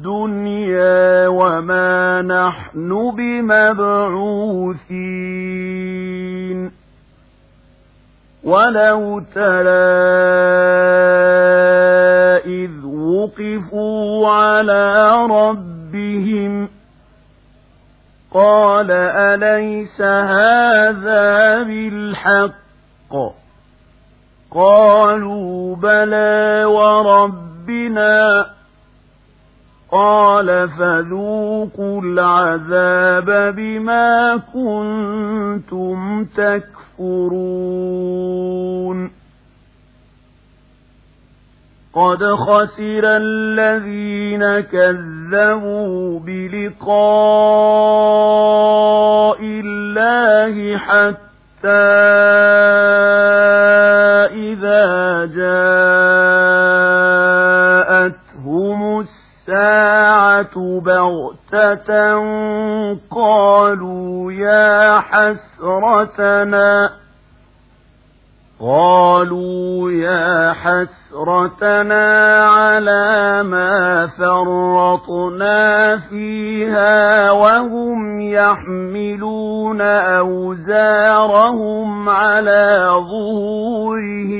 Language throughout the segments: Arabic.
الدنيا وما نحن بمبعوثين. ولو ترى إذ وقفوا على ربهم قال أليس هذا بالحق؟ قالوا بلى وربنا قال فذوقوا العذاب بما كنتم تكفرون. قد خسر الذين كذبوا بلقاء الله حتى إذا جاءتهم بغتة قالوا يا حسرتنا قالوا يا حسرتنا على ما فرطنا فيها وهم يحملون أوزارهم على ظهورهم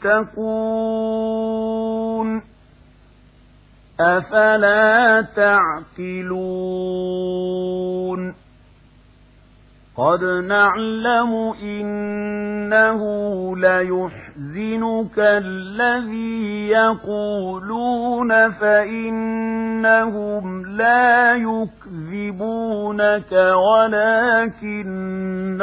تتقون أفلا تعقلون قد نعلم إنه ليحزنك الذي يقولون فإنهم لا يكذبونك ولكن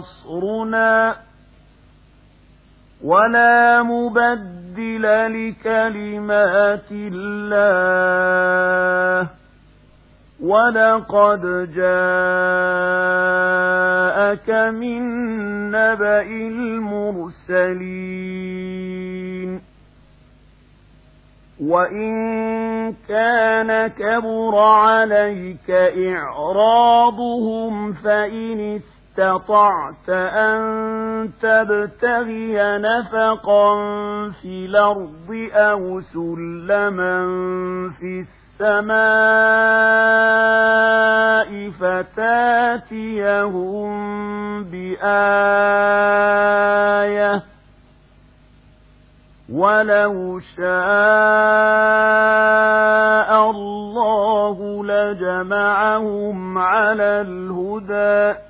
نصرنا ولا مبدل لكلمات الله ولقد جاءك من نبأ المرسلين وإن كان كبر عليك إعراضهم فإن استطعت أن تبتغي نفقا في الأرض أو سلما في السماء فتاتيهم بآية. ولو شاء الله لجمعهم على الهدى.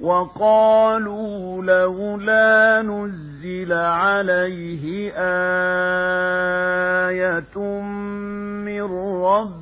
وقالوا لولا نزل عليه آية من ربه